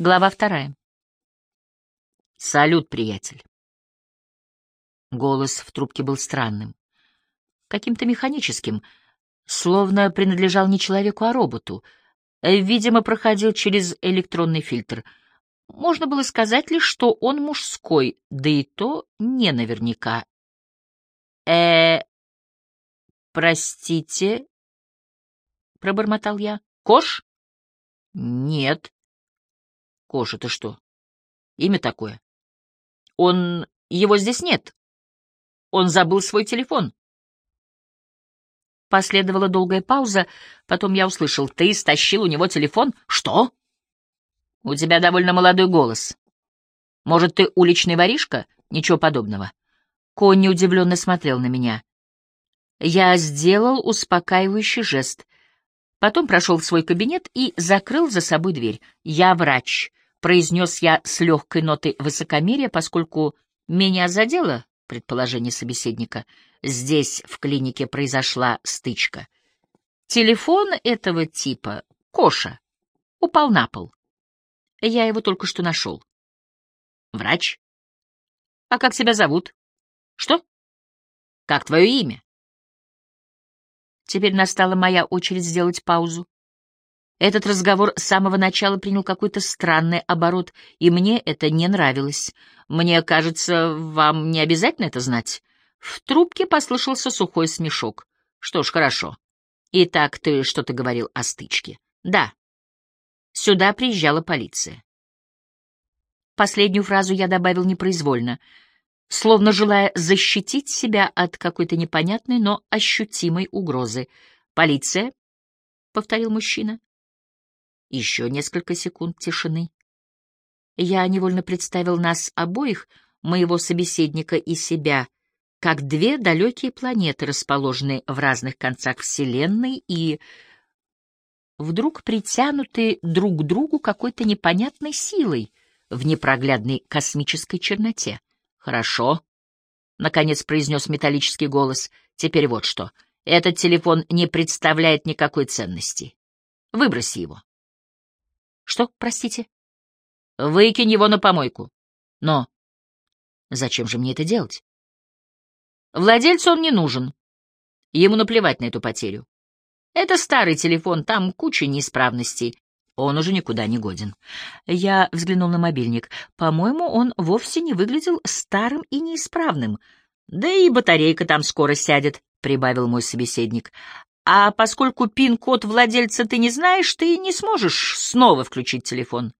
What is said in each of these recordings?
Глава вторая. «Салют, приятель». Голос в трубке был странным, каким-то механическим, словно принадлежал не человеку, а роботу. Видимо, проходил через электронный фильтр. Можно было сказать лишь, что он мужской, да и то не наверняка. э простите, — пробормотал я. — Кош? — Нет. — Кош, это что? Имя такое? — Он... Его здесь нет. Он забыл свой телефон. Последовала долгая пауза, потом я услышал. — Ты стащил у него телефон? — Что? — У тебя довольно молодой голос. Может, ты уличный воришка? Ничего подобного. Конни удивленно смотрел на меня. Я сделал успокаивающий жест — Потом прошел в свой кабинет и закрыл за собой дверь. «Я врач», — произнес я с легкой нотой высокомерия, поскольку меня задело предположение собеседника. Здесь, в клинике, произошла стычка. Телефон этого типа, Коша, упал на пол. Я его только что нашел. Врач? А как тебя зовут? Что? Как твое имя? Теперь настала моя очередь сделать паузу. Этот разговор с самого начала принял какой-то странный оборот, и мне это не нравилось. Мне кажется, вам не обязательно это знать. В трубке послышался сухой смешок. Что ж, хорошо. Итак, ты что-то говорил о стычке. Да. Сюда приезжала полиция. Последнюю фразу я добавил непроизвольно — словно желая защитить себя от какой-то непонятной, но ощутимой угрозы. «Полиция?» — повторил мужчина. Еще несколько секунд тишины. Я невольно представил нас обоих, моего собеседника и себя, как две далекие планеты, расположенные в разных концах Вселенной и вдруг притянутые друг к другу какой-то непонятной силой в непроглядной космической черноте. «Хорошо», — наконец произнес металлический голос. «Теперь вот что. Этот телефон не представляет никакой ценности. Выброси его». «Что, простите?» «Выкинь его на помойку». «Но зачем же мне это делать?» «Владельцу он не нужен. Ему наплевать на эту потерю. Это старый телефон, там куча неисправностей. Он уже никуда не годен. Я взглянул на мобильник. По-моему, он вовсе не выглядел старым и неисправным. Да и батарейка там скоро сядет, — прибавил мой собеседник. А поскольку пин-код владельца ты не знаешь, ты не сможешь снова включить телефон.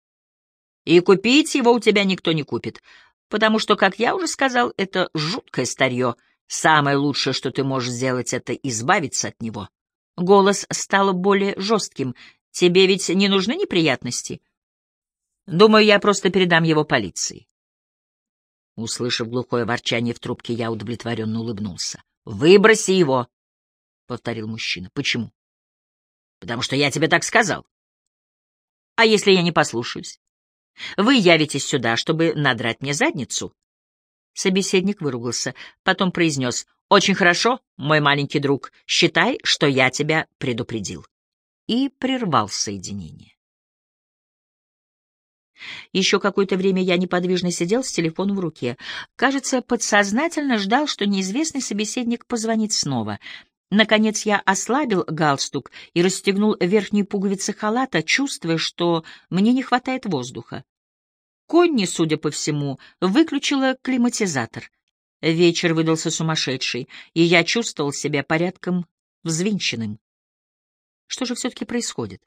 И купить его у тебя никто не купит, потому что, как я уже сказал, это жуткое старье. Самое лучшее, что ты можешь сделать, — это избавиться от него. Голос стал более жестким. Тебе ведь не нужны неприятности? Думаю, я просто передам его полиции. Услышав глухое ворчание в трубке, я удовлетворенно улыбнулся. «Выброси его!» — повторил мужчина. «Почему?» «Потому что я тебе так сказал». «А если я не послушаюсь? Вы явитесь сюда, чтобы надрать мне задницу?» Собеседник выругался, потом произнес. «Очень хорошо, мой маленький друг. Считай, что я тебя предупредил» и прервал соединение. Еще какое-то время я неподвижно сидел с телефоном в руке. Кажется, подсознательно ждал, что неизвестный собеседник позвонит снова. Наконец я ослабил галстук и расстегнул верхние пуговицы халата, чувствуя, что мне не хватает воздуха. Конни, судя по всему, выключила климатизатор. Вечер выдался сумасшедший, и я чувствовал себя порядком взвинченным. Что же все-таки происходит?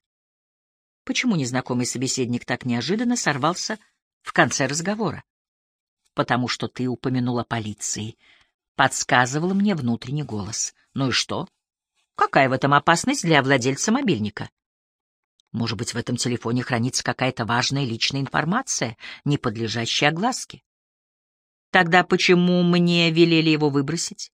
Почему незнакомый собеседник так неожиданно сорвался в конце разговора? Потому что ты упомянула полиции. Подсказывал мне внутренний голос. Ну и что? Какая в этом опасность для владельца мобильника? Может быть, в этом телефоне хранится какая-то важная личная информация, не подлежащая огласке? Тогда почему мне велели его выбросить?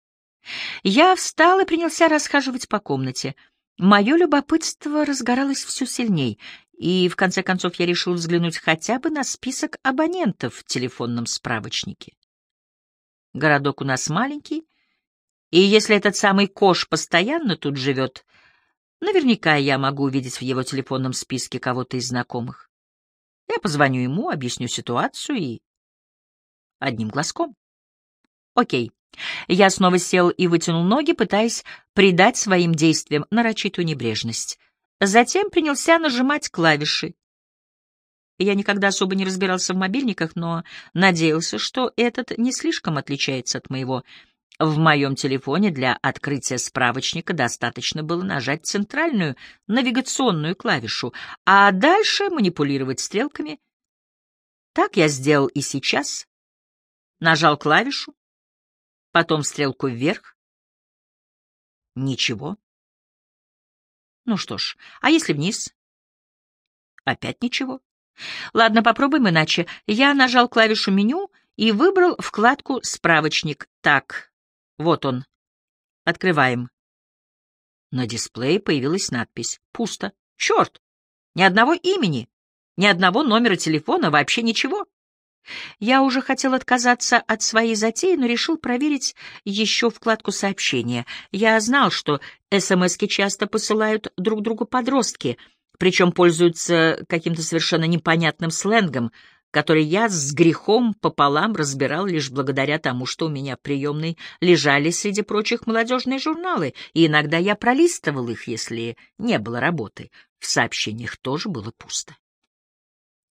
Я встал и принялся расхаживать по комнате — Мое любопытство разгоралось все сильней, и в конце концов я решил взглянуть хотя бы на список абонентов в телефонном справочнике. Городок у нас маленький, и если этот самый Кош постоянно тут живет, наверняка я могу увидеть в его телефонном списке кого-то из знакомых. Я позвоню ему, объясню ситуацию и... Одним глазком. Окей. Я снова сел и вытянул ноги, пытаясь придать своим действиям нарочитую небрежность. Затем принялся нажимать клавиши. Я никогда особо не разбирался в мобильниках, но надеялся, что этот не слишком отличается от моего. В моем телефоне для открытия справочника достаточно было нажать центральную навигационную клавишу, а дальше манипулировать стрелками. Так я сделал и сейчас. Нажал клавишу, потом стрелку вверх. Ничего. Ну что ж, а если вниз? Опять ничего. Ладно, попробуем иначе. Я нажал клавишу меню и выбрал вкладку «Справочник». Так, вот он. Открываем. На дисплее появилась надпись. Пусто. Черт! Ни одного имени, ни одного номера телефона, вообще ничего. Я уже хотел отказаться от своей затеи, но решил проверить еще вкладку сообщения. Я знал, что СМСки часто посылают друг другу подростки, причем пользуются каким-то совершенно непонятным сленгом — который я с грехом пополам разбирал лишь благодаря тому, что у меня в приемной лежали среди прочих молодежные журналы, и иногда я пролистывал их, если не было работы. В сообщениях тоже было пусто.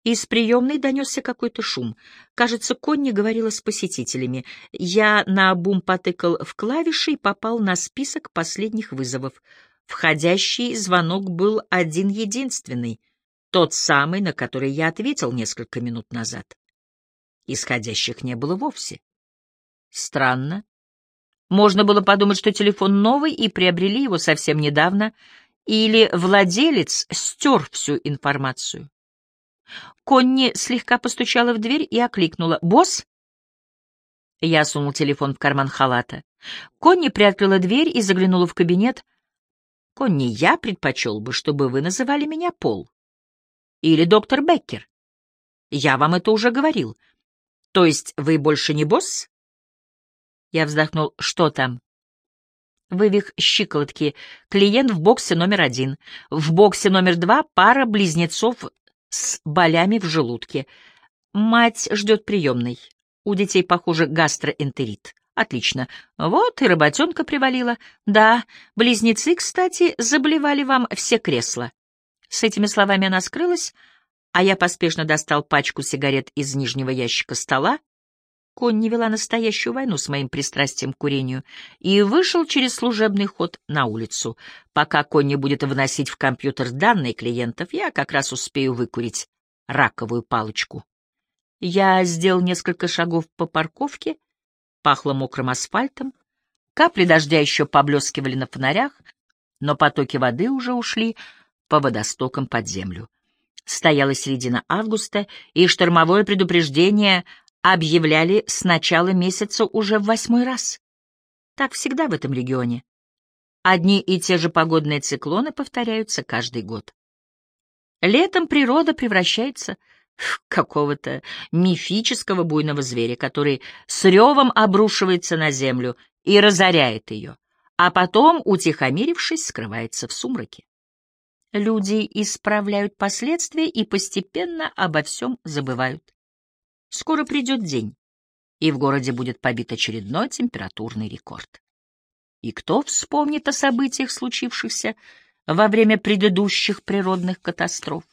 Из приемной донесся какой-то шум. Кажется, Конни говорила с посетителями. Я наобум потыкал в клавиши и попал на список последних вызовов. Входящий звонок был один-единственный — тот самый, на который я ответил несколько минут назад. Исходящих не было вовсе. Странно. Можно было подумать, что телефон новый и приобрели его совсем недавно, или владелец стер всю информацию. Конни слегка постучала в дверь и окликнула. «Босс?» Я сунул телефон в карман халата. Конни приоткрыла дверь и заглянула в кабинет. «Конни, я предпочел бы, чтобы вы называли меня Пол или доктор Беккер. Я вам это уже говорил. То есть вы больше не босс? Я вздохнул. Что там? Вывих щиколотки. Клиент в боксе номер один. В боксе номер два пара близнецов с болями в желудке. Мать ждет приемной. У детей, похоже, гастроэнтерит. Отлично. Вот и работенка привалила. Да, близнецы, кстати, заболевали вам все кресла. С этими словами она скрылась, а я поспешно достал пачку сигарет из нижнего ящика стола. Конь вела настоящую войну с моим пристрастием к курению и вышел через служебный ход на улицу. Пока Конни будет вносить в компьютер данные клиентов, я как раз успею выкурить раковую палочку. Я сделал несколько шагов по парковке, пахло мокрым асфальтом, капли дождя еще поблескивали на фонарях, но потоки воды уже ушли, по водостокам под землю. Стояла середина августа, и штормовое предупреждение объявляли с начала месяца уже в восьмой раз. Так всегда в этом регионе. Одни и те же погодные циклоны повторяются каждый год. Летом природа превращается какого-то мифического буйного зверя, который с ревом обрушивается на землю и разоряет ее, а потом, утихомирившись, скрывается в сумраке. Люди исправляют последствия и постепенно обо всем забывают. Скоро придет день, и в городе будет побит очередной температурный рекорд. И кто вспомнит о событиях, случившихся во время предыдущих природных катастроф?